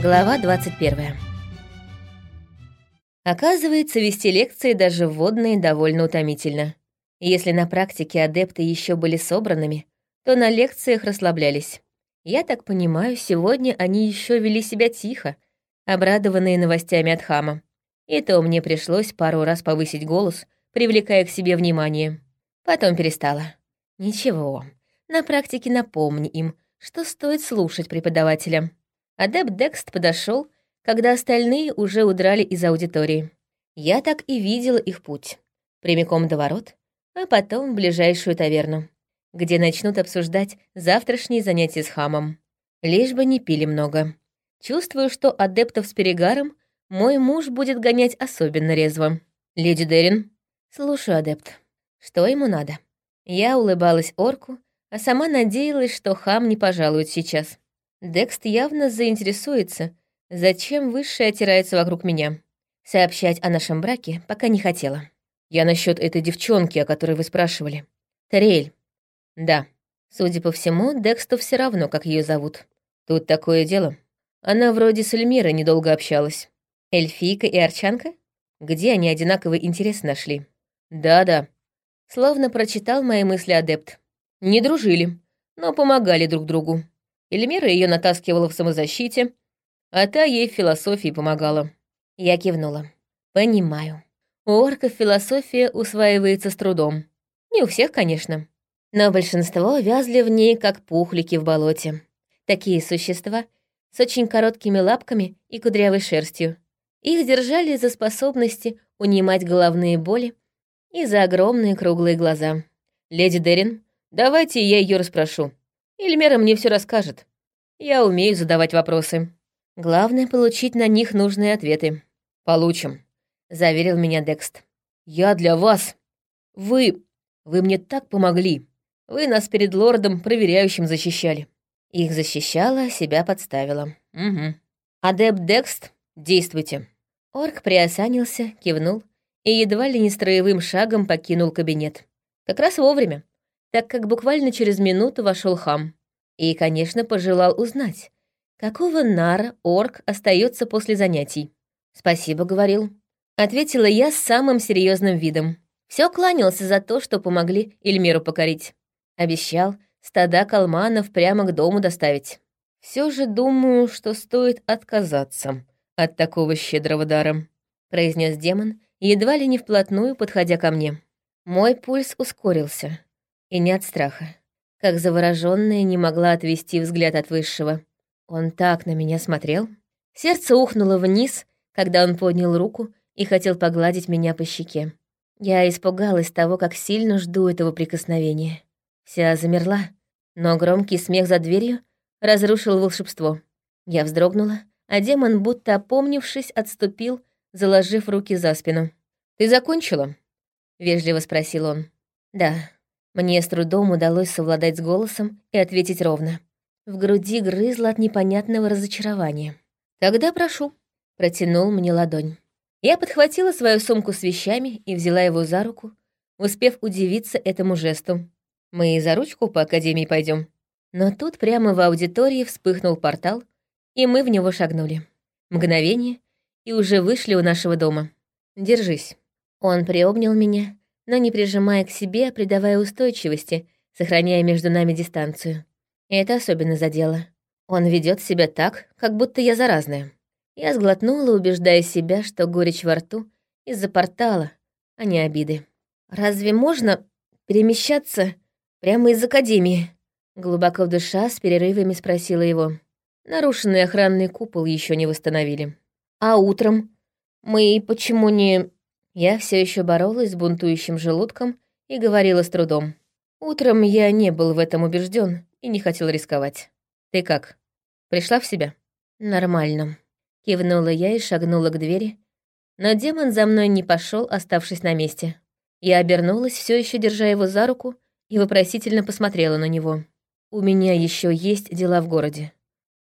Глава 21. Оказывается, вести лекции даже вводные довольно утомительно. Если на практике адепты еще были собранными, то на лекциях расслаблялись. Я так понимаю, сегодня они еще вели себя тихо, обрадованные новостями от хама. И то мне пришлось пару раз повысить голос, привлекая к себе внимание. Потом перестала. Ничего, на практике напомни им, что стоит слушать преподавателя. Адепт Декст подошел, когда остальные уже удрали из аудитории. Я так и видела их путь. Прямиком до ворот, а потом в ближайшую таверну, где начнут обсуждать завтрашние занятия с хамом. Лишь бы не пили много. Чувствую, что адептов с перегаром мой муж будет гонять особенно резво. «Леди Дерин?» «Слушаю, адепт. Что ему надо?» Я улыбалась орку, а сама надеялась, что хам не пожалует сейчас. Декст явно заинтересуется, зачем высшая отирается вокруг меня. Сообщать о нашем браке пока не хотела. Я насчет этой девчонки, о которой вы спрашивали. Тариэль. Да. Судя по всему, Дексту все равно, как ее зовут. Тут такое дело. Она вроде с Эльмирой недолго общалась. Эльфийка и Арчанка? Где они одинаковый интерес нашли? Да-да. Словно прочитал мои мысли адепт. Не дружили, но помогали друг другу. Эльмира ее натаскивала в самозащите, а та ей в философии помогала. Я кивнула. Понимаю. У орков философия усваивается с трудом. Не у всех, конечно. Но большинство вязли в ней, как пухлики в болоте. Такие существа с очень короткими лапками и кудрявой шерстью. Их держали за способности унимать головные боли и за огромные круглые глаза. «Леди Дерин, давайте я ее расспрошу», Эльмера мне все расскажет. Я умею задавать вопросы. Главное — получить на них нужные ответы. Получим, — заверил меня Декст. Я для вас. Вы... Вы мне так помогли. Вы нас перед лордом проверяющим защищали. Их защищала, себя подставила. Угу. Адепт Декст, действуйте. Орк приосанился, кивнул и едва ли не строевым шагом покинул кабинет. Как раз вовремя так как буквально через минуту вошел хам. И, конечно, пожелал узнать, какого нара орк остается после занятий. «Спасибо», — говорил. Ответила я с самым серьезным видом. Все кланялся за то, что помогли Эльмиру покорить. Обещал стада калманов прямо к дому доставить. Все же думаю, что стоит отказаться от такого щедрого дара», — произнес демон, едва ли не вплотную подходя ко мне. Мой пульс ускорился. И не от страха. Как заворожённая не могла отвести взгляд от высшего. Он так на меня смотрел. Сердце ухнуло вниз, когда он поднял руку и хотел погладить меня по щеке. Я испугалась того, как сильно жду этого прикосновения. Вся замерла, но громкий смех за дверью разрушил волшебство. Я вздрогнула, а демон, будто опомнившись, отступил, заложив руки за спину. «Ты закончила?» — вежливо спросил он. «Да», мне с трудом удалось совладать с голосом и ответить ровно. В груди грызло от непонятного разочарования. «Тогда прошу», — протянул мне ладонь. Я подхватила свою сумку с вещами и взяла его за руку, успев удивиться этому жесту. «Мы и за ручку по академии пойдем. Но тут прямо в аудитории вспыхнул портал, и мы в него шагнули. Мгновение, и уже вышли у нашего дома. «Держись». Он приобнял меня, но не прижимая к себе, придавая устойчивости, сохраняя между нами дистанцию. И это особенно задело. Он ведет себя так, как будто я заразная. Я сглотнула, убеждая себя, что горечь во рту из-за портала, а не обиды. «Разве можно перемещаться прямо из академии?» Глубоко в душа с перерывами спросила его. Нарушенный охранный купол еще не восстановили. «А утром? Мы почему не...» Я все еще боролась с бунтующим желудком и говорила с трудом. Утром я не был в этом убежден и не хотел рисковать. Ты как? Пришла в себя? Нормально. Кивнула я и шагнула к двери, но демон за мной не пошел, оставшись на месте. Я обернулась, все еще держа его за руку, и вопросительно посмотрела на него. «У меня еще есть дела в городе.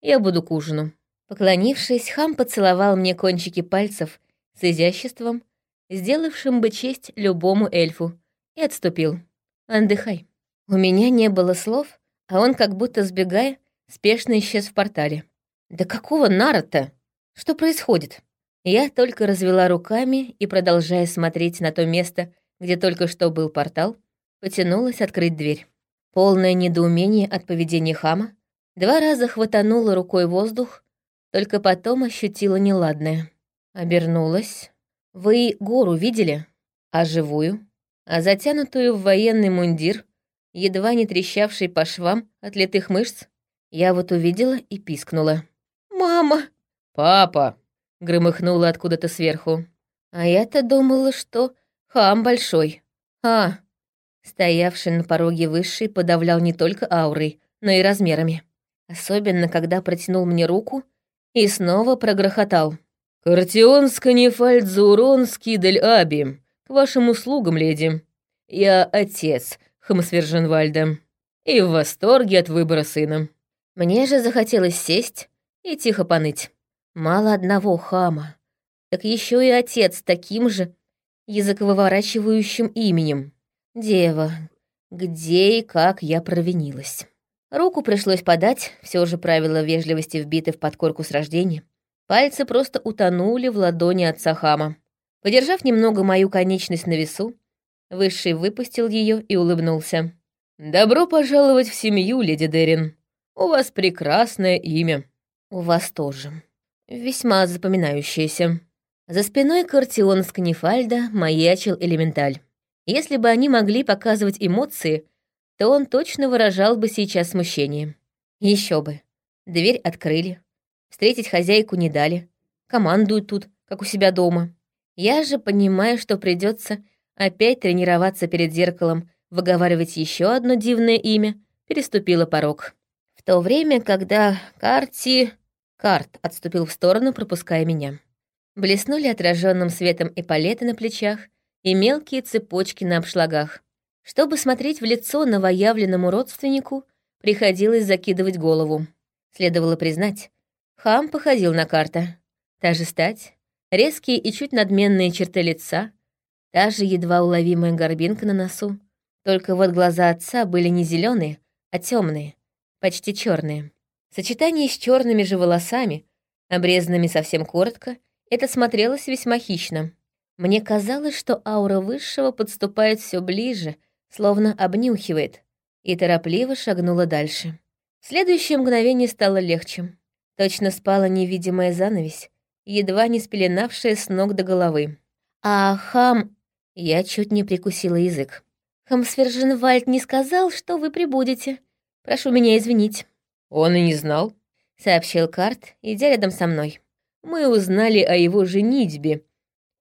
Я буду к ужину». Поклонившись, хам поцеловал мне кончики пальцев с изяществом сделавшим бы честь любому эльфу, и отступил. «Отдыхай». У меня не было слов, а он, как будто сбегая, спешно исчез в портале. Да какого нара-то? Что происходит? Я только развела руками и, продолжая смотреть на то место, где только что был портал, потянулась открыть дверь. Полное недоумение от поведения хама, два раза хватанула рукой воздух, только потом ощутила неладное. Обернулась. «Вы гору видели? А живую? А затянутую в военный мундир, едва не трещавший по швам от литых мышц? Я вот увидела и пискнула. «Мама!» «Папа!» громыхнуло откуда-то сверху. А я-то думала, что хам большой. А, стоявший на пороге высший подавлял не только аурой, но и размерами. Особенно, когда протянул мне руку и снова прогрохотал. «Картионска нефальдзуронский дель аби. К вашим услугам, леди. Я отец Хамсверженвальда и в восторге от выбора сына». Мне же захотелось сесть и тихо поныть. Мало одного хама, так еще и отец таким же языковыворачивающим именем. Дева, где и как я провинилась. Руку пришлось подать, все же правила вежливости вбиты в подкорку с рождения. Пальцы просто утонули в ладони отца хама. Подержав немного мою конечность на весу, Высший выпустил ее и улыбнулся. «Добро пожаловать в семью, леди Дерин. У вас прекрасное имя». «У вас тоже», весьма запоминающееся. За спиной Картион Сканифальда маячил элементаль. Если бы они могли показывать эмоции, то он точно выражал бы сейчас смущение. Еще бы. Дверь открыли. Встретить хозяйку не дали. Командуют тут, как у себя дома. Я же понимаю, что придется опять тренироваться перед зеркалом, выговаривать еще одно дивное имя, переступила порог. В то время, когда Карти Карт отступил в сторону, пропуская меня. Блеснули отраженным светом эполеты на плечах и мелкие цепочки на обшлагах. Чтобы смотреть в лицо новоявленному родственнику, приходилось закидывать голову. Следовало признать, хам походил на карта. Та же стать, резкие и чуть надменные черты лица, та же едва уловимая горбинка на носу. Только вот глаза отца были не зеленые, а темные, почти черные. Сочетание с черными же волосами, обрезанными совсем коротко, это смотрелось весьма хищно. Мне казалось, что аура высшего подступает все ближе, словно обнюхивает, и торопливо шагнула дальше. В следующее мгновение стало легче. Точно спала невидимая занавесь, едва не спеленавшая с ног до головы. А хам... Я чуть не прикусила язык. Хамсверженвальд не сказал, что вы прибудете. Прошу меня извинить. «Он и не знал», — сообщил Карт, идя рядом со мной. «Мы узнали о его женитьбе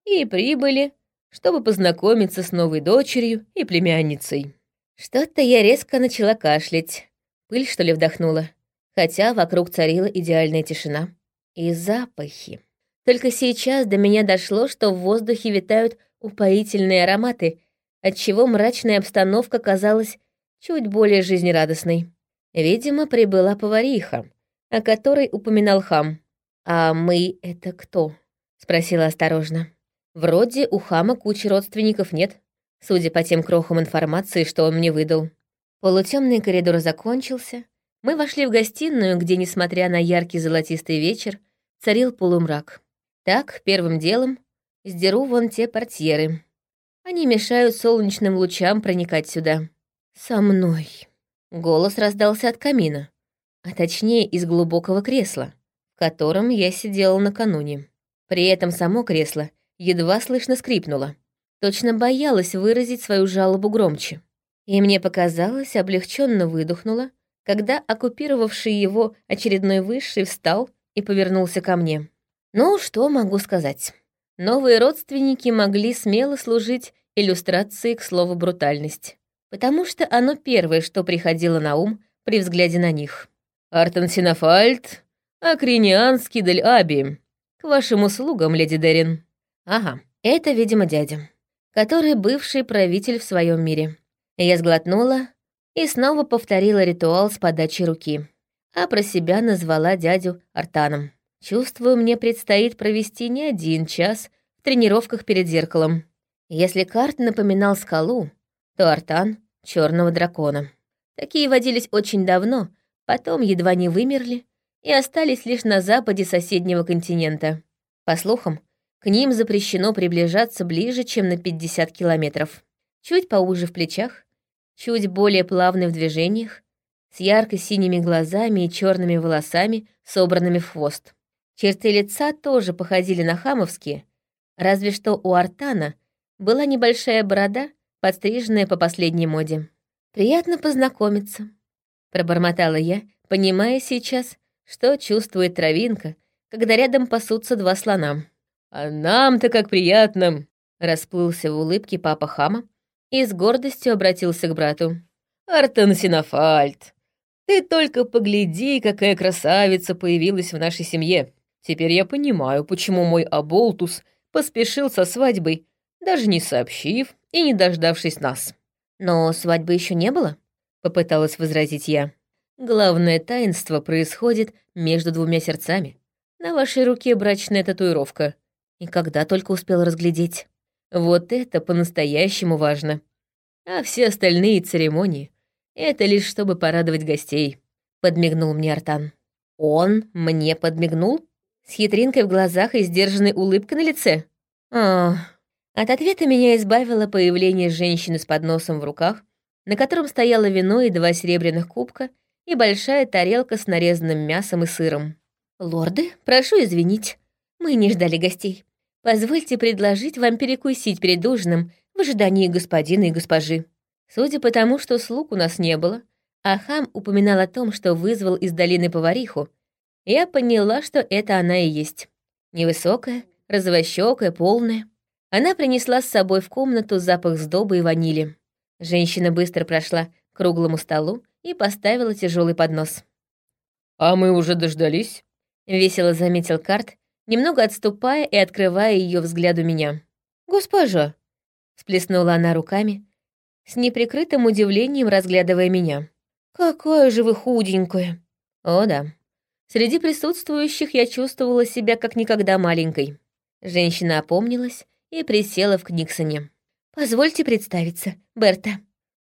и прибыли, чтобы познакомиться с новой дочерью и племянницей». Что-то я резко начала кашлять. Пыль, что ли, вдохнула. Хотя вокруг царила идеальная тишина. И запахи. Только сейчас до меня дошло, что в воздухе витают упоительные ароматы, отчего мрачная обстановка казалась чуть более жизнерадостной. Видимо, прибыла повариха, о которой упоминал хам. «А мы — это кто?» — спросила осторожно. «Вроде у хама кучи родственников нет, судя по тем крохам информации, что он мне выдал». Полутемный коридор закончился. Мы вошли в гостиную, где, несмотря на яркий золотистый вечер, царил полумрак. Так, первым делом, сдеру вон те портьеры. Они мешают солнечным лучам проникать сюда. «Со мной», Голос раздался от камина, а точнее из глубокого кресла, в котором я сидела накануне. При этом само кресло едва слышно скрипнуло. Точно боялась выразить свою жалобу громче. И мне показалось, облегченно выдохнула, когда оккупировавший его очередной высший встал и повернулся ко мне. Ну, что могу сказать? Новые родственники могли смело служить иллюстрацией к слову «брутальность» потому что оно первое, что приходило на ум при взгляде на них. «Артон Синофальд, Акринианский дель Аби. К вашим услугам, леди Дерин». «Ага, это, видимо, дядя, который бывший правитель в своем мире». Я сглотнула и снова повторила ритуал с подачей руки, а про себя назвала дядю Артаном. Чувствую, мне предстоит провести не один час в тренировках перед зеркалом. Если карт напоминал скалу, то Артан черного дракона. Такие водились очень давно, потом едва не вымерли, и остались лишь на западе соседнего континента. По слухам, к ним запрещено приближаться ближе, чем на 50 километров. Чуть поуже в плечах, чуть более плавный в движениях, с ярко-синими глазами и черными волосами, собранными в хвост. Черты лица тоже походили на хамовские, разве что у Артана была небольшая борода, подстриженная по последней моде. «Приятно познакомиться», — пробормотала я, понимая сейчас, что чувствует травинка, когда рядом пасутся два слона. «А нам-то как приятно!» — расплылся в улыбке папа Хама и с гордостью обратился к брату. «Артан Синофальд, ты только погляди, какая красавица появилась в нашей семье. Теперь я понимаю, почему мой Аболтус поспешил со свадьбой, даже не сообщив и не дождавшись нас». «Но свадьбы еще не было?» — попыталась возразить я. Главное таинство происходит между двумя сердцами. На вашей руке брачная татуировка. И когда только успел разглядеть. Вот это по-настоящему важно. А все остальные церемонии — это лишь чтобы порадовать гостей. Подмигнул мне Артан. Он мне подмигнул? С хитринкой в глазах и сдержанной улыбкой на лице? А, от ответа меня избавило появление женщины с подносом в руках, на котором стояло вино и два серебряных кубка — и большая тарелка с нарезанным мясом и сыром. «Лорды, прошу извинить, мы не ждали гостей. Позвольте предложить вам перекусить перед ужином в ожидании господина и госпожи». Судя по тому, что слуг у нас не было, а хам упоминал о том, что вызвал из долины повариху, я поняла, что это она и есть. Невысокая, розовощёкая, полная. Она принесла с собой в комнату запах сдобы и ванили. Женщина быстро прошла к круглому столу и поставила тяжелый поднос. «А мы уже дождались?» — весело заметил Карт, немного отступая и открывая ее взгляду меня. «Госпожа!» — сплеснула она руками, с неприкрытым удивлением разглядывая меня. «Какая же вы худенькая!» «О да, среди присутствующих я чувствовала себя как никогда маленькой». Женщина опомнилась и присела в Книксоне. «Позвольте представиться, Берта.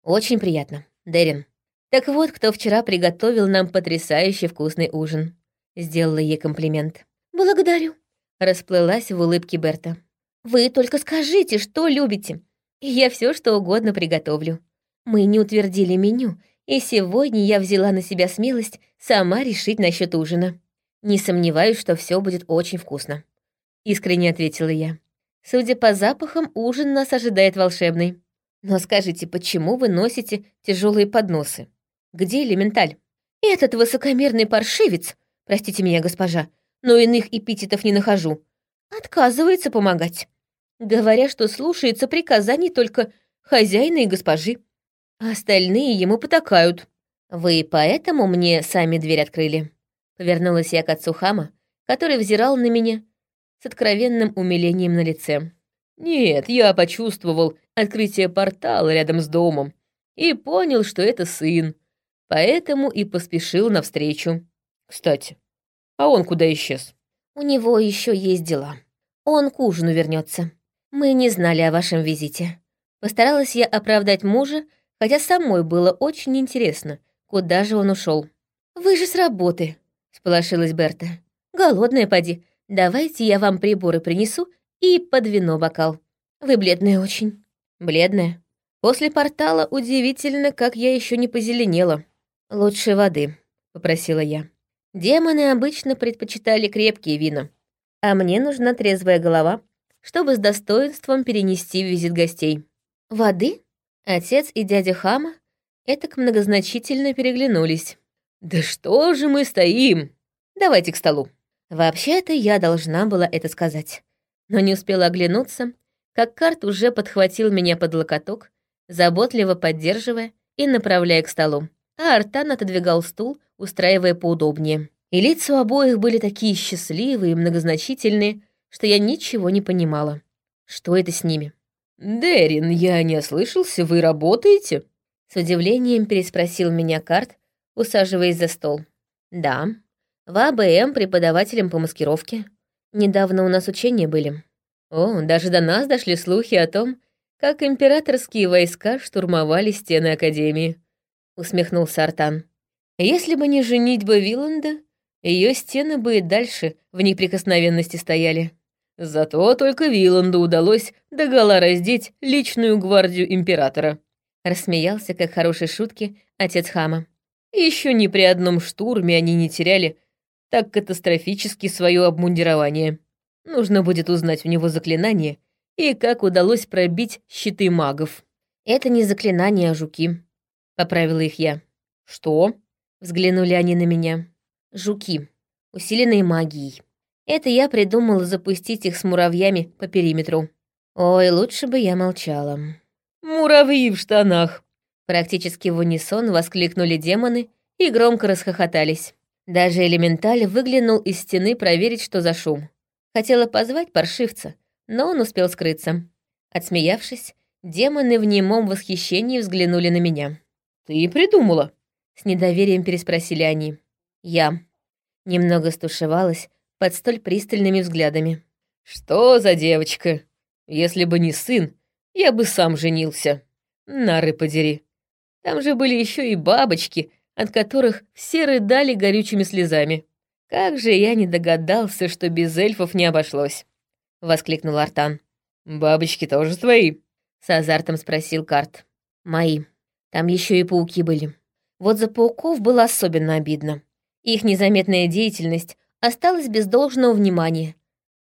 Очень приятно, Дерин». Так вот, кто вчера приготовил нам потрясающе вкусный ужин. Сделала ей комплимент. «Благодарю», — расплылась в улыбке Берта. «Вы только скажите, что любите, и я все что угодно приготовлю. Мы не утвердили меню, и сегодня я взяла на себя смелость сама решить насчет ужина. Не сомневаюсь, что все будет очень вкусно», — искренне ответила я. «Судя по запахам, ужин нас ожидает волшебный. Но скажите, почему вы носите тяжелые подносы?» Где элементаль? Этот высокомерный паршивец, простите меня, госпожа, но иных эпитетов не нахожу, отказывается помогать, говоря, что слушается приказаний только хозяина и госпожи, а остальные ему потакают. Вы поэтому мне сами дверь открыли? Повернулась я к отцу Хама, который взирал на меня с откровенным умилением на лице. «Нет, я почувствовал открытие портала рядом с домом и понял, что это сын, поэтому и поспешил навстречу. Кстати, а он куда исчез? У него еще есть дела. Он к ужину вернется. Мы не знали о вашем визите. Постаралась я оправдать мужа, хотя самой было очень интересно, куда же он ушел. Вы же с работы, сполошилась Берта. Голодная поди. Давайте я вам приборы принесу и под вино бокал. Вы бледная очень. Бледная. После портала удивительно, как я еще не позеленела. «Лучше воды», — попросила я. Демоны обычно предпочитали крепкие вина, а мне нужна трезвая голова, чтобы с достоинством перенести визит гостей. «Воды?» Отец и дядя Хама этак многозначительно переглянулись. «Да что же мы стоим? Давайте к столу». Вообще-то я должна была это сказать, но не успела оглянуться, как Карт уже подхватил меня под локоток, заботливо поддерживая и направляя к столу а Артан отодвигал стул, устраивая поудобнее. И лица у обоих были такие счастливые и многозначительные, что я ничего не понимала. Что это с ними? «Дерин, я не ослышался, вы работаете?» С удивлением переспросил меня Карт, усаживаясь за стол. «Да, в АБМ преподавателем по маскировке. Недавно у нас учения были. О, даже до нас дошли слухи о том, как императорские войска штурмовали стены Академии усмехнулся Артан. Если бы не женитьба Виланда, ее стены бы и дальше в неприкосновенности стояли. Зато только Виланду удалось догола раздеть личную гвардию императора. Рассмеялся, как хорошей шутки, отец Хама. Еще ни при одном штурме они не теряли так катастрофически свое обмундирование. Нужно будет узнать у него заклинание и как удалось пробить щиты магов. «Это не заклинание, а жуки», — поправила их я. «Что?» — взглянули они на меня. «Жуки, усиленные магией. Это я придумала запустить их с муравьями по периметру. Ой, лучше бы я молчала». «Муравьи в штанах!» Практически в унисон воскликнули демоны и громко расхохотались. Даже элементаль выглянул из стены проверить, что за шум. Хотела позвать паршивца, но он успел скрыться. Отсмеявшись, демоны в немом восхищении взглянули на меня. «Ты придумала?» С недоверием переспросили они. Я. Немного стушевалась под столь пристальными взглядами. «Что за девочка? Если бы не сын, я бы сам женился. Нары подери. Там же были еще и бабочки, от которых все рыдали горючими слезами. Как же я не догадался, что без эльфов не обошлось!» — воскликнул Артан. «Бабочки тоже твои?» — с азартом спросил Карт. «Мои. Там еще и пауки были. Вот за пауков было особенно обидно. Их незаметная деятельность осталась без должного внимания.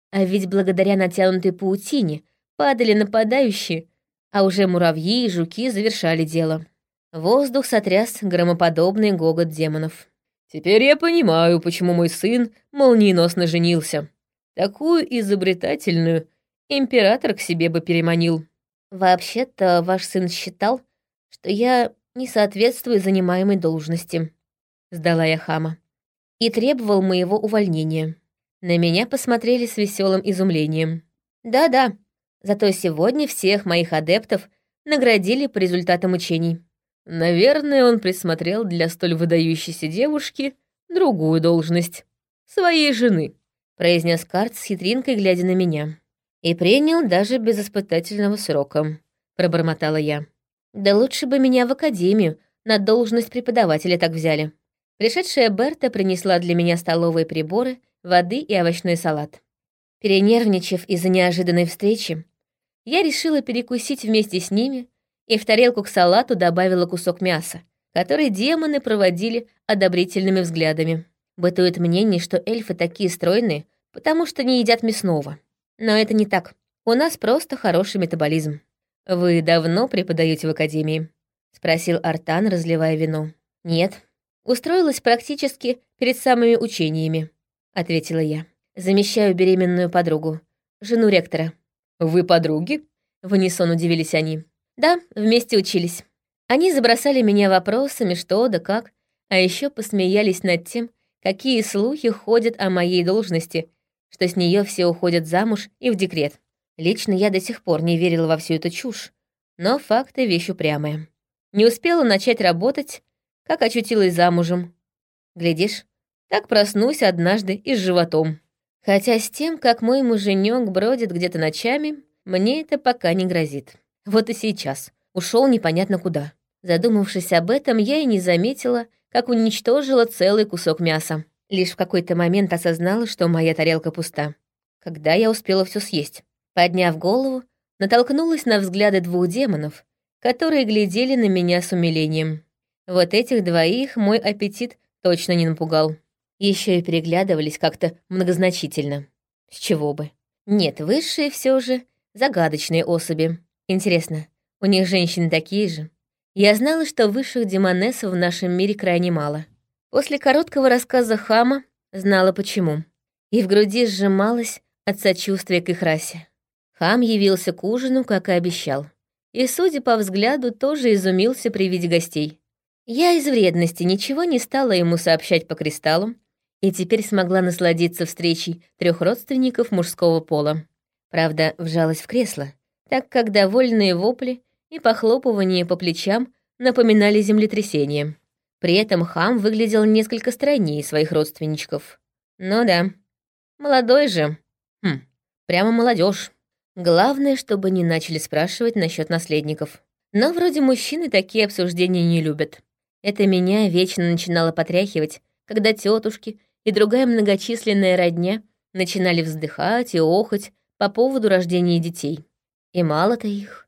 А ведь благодаря натянутой паутине падали нападающие, а уже муравьи и жуки завершали дело. Воздух сотряс громоподобный гогот демонов. «Теперь я понимаю, почему мой сын молниеносно женился. Такую изобретательную император к себе бы переманил». «Вообще-то ваш сын считал, что я не соответствую занимаемой должности», — сдала я хама, и требовал моего увольнения. На меня посмотрели с веселым изумлением. «Да-да, зато сегодня всех моих адептов наградили по результатам учений». Наверное, он присмотрел для столь выдающейся девушки другую должность. Своей жены, произнес Карт с хитринкой, глядя на меня. И принял даже без испытательного срока, пробормотала я. Да лучше бы меня в академию на должность преподавателя так взяли. Пришедшая Берта принесла для меня столовые приборы, воды и овощной салат. Перенервничав из-за неожиданной встречи, я решила перекусить вместе с ними и в тарелку к салату добавила кусок мяса, который демоны проводили одобрительными взглядами. Бытует мнение, что эльфы такие стройные, потому что не едят мясного. Но это не так. У нас просто хороший метаболизм. «Вы давно преподаете в академии?» — спросил Артан, разливая вино. «Нет. Устроилась практически перед самыми учениями», — ответила я. «Замещаю беременную подругу, жену ректора». «Вы подруги?» — в унисон удивились они. Да, вместе учились. Они забросали меня вопросами, что да как, а еще посмеялись над тем, какие слухи ходят о моей должности, что с нее все уходят замуж и в декрет. Лично я до сих пор не верила во всю эту чушь, но факты — вещь упрямая. Не успела начать работать, как очутилась замужем. Глядишь, так проснусь однажды и с животом. Хотя с тем, как мой муженек бродит где-то ночами, мне это пока не грозит. Вот и сейчас. Ушел непонятно куда. Задумавшись об этом, я и не заметила, как уничтожила целый кусок мяса. Лишь в какой-то момент осознала, что моя тарелка пуста. Когда я успела все съесть? Подняв голову, натолкнулась на взгляды двух демонов, которые глядели на меня с умилением. Вот этих двоих мой аппетит точно не напугал. Еще и переглядывались как-то многозначительно. С чего бы? Нет, высшие все же загадочные особи. Интересно, у них женщины такие же? Я знала, что высших демонессов в нашем мире крайне мало. После короткого рассказа Хама знала почему. И в груди сжималась от сочувствия к их расе. Хам явился к ужину, как и обещал. И, судя по взгляду, тоже изумился при виде гостей. Я из вредности ничего не стала ему сообщать по кристаллам, и теперь смогла насладиться встречей трех родственников мужского пола. Правда, вжалась в кресло, так как довольные вопли и похлопывания по плечам напоминали землетрясение. При этом хам выглядел несколько стройнее своих родственничков. Ну да, молодой же. Хм, прямо молодежь. Главное, чтобы не начали спрашивать насчет наследников. Но вроде мужчины такие обсуждения не любят. Это меня вечно начинало потряхивать, когда тетушки и другая многочисленная родня начинали вздыхать и охать по поводу рождения детей. И мало-то их.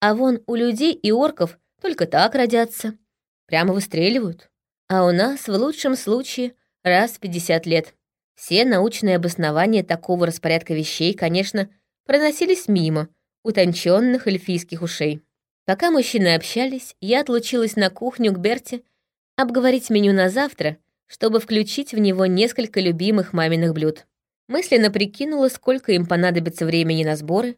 А вон у людей и орков только так родятся. Прямо выстреливают. А у нас в лучшем случае раз в 50 лет. Все научные обоснования такого распорядка вещей, конечно, проносились мимо утонченных эльфийских ушей. Пока мужчины общались, я отлучилась на кухню к Берте обговорить меню на завтра, чтобы включить в него несколько любимых маминых блюд. Мысленно прикинула, сколько им понадобится времени на сборы,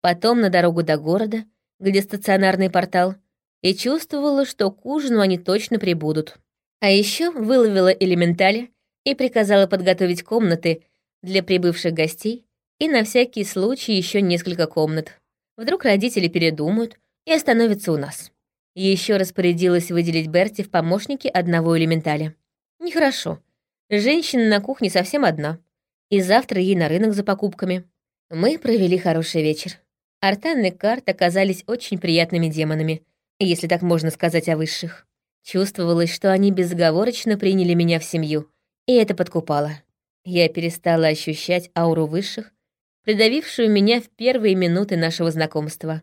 потом на дорогу до города, где стационарный портал, и чувствовала, что к ужину они точно прибудут. А еще выловила элементали и приказала подготовить комнаты для прибывших гостей и на всякий случай еще несколько комнат. Вдруг родители передумают и остановятся у нас. Еще распорядилась выделить Берти в помощники одного элементаля. Нехорошо. Женщина на кухне совсем одна. И завтра ей на рынок за покупками. Мы провели хороший вечер. Артан и Карт оказались очень приятными демонами, если так можно сказать о высших. Чувствовалось, что они безоговорочно приняли меня в семью, и это подкупало. Я перестала ощущать ауру высших, придавившую меня в первые минуты нашего знакомства.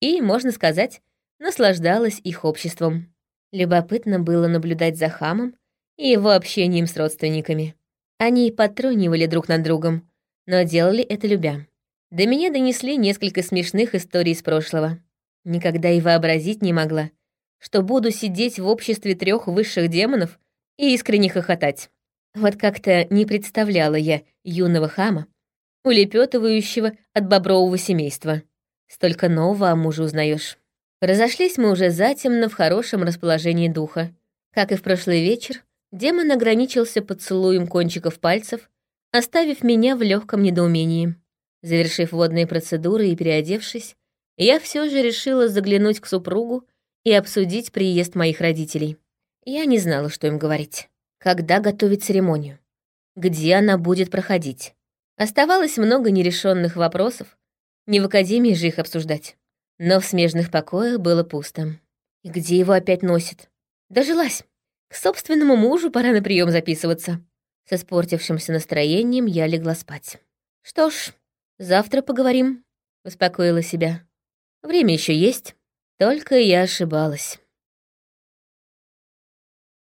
И, можно сказать, наслаждалась их обществом. Любопытно было наблюдать за хамом и его общением с родственниками. Они подтрунивали друг над другом, но делали это любя. До меня донесли несколько смешных историй из прошлого. Никогда и вообразить не могла, что буду сидеть в обществе трех высших демонов и искренне хохотать. Вот как-то не представляла я юного хама, улепетывающего от бобрового семейства. Столько нового о муже узнаешь. Разошлись мы уже затемно в хорошем расположении духа. Как и в прошлый вечер, демон ограничился поцелуем кончиков пальцев, оставив меня в легком недоумении. Завершив водные процедуры и переодевшись, я все же решила заглянуть к супругу и обсудить приезд моих родителей. Я не знала, что им говорить когда готовить церемонию, где она будет проходить. Оставалось много нерешенных вопросов, не в академии же их обсуждать. Но в смежных покоях было пусто. И где его опять носит? Дожилась. К собственному мужу пора на прием записываться. С испортившимся настроением я легла спать. Что ж, завтра поговорим, успокоила себя. Время еще есть. Только я ошибалась.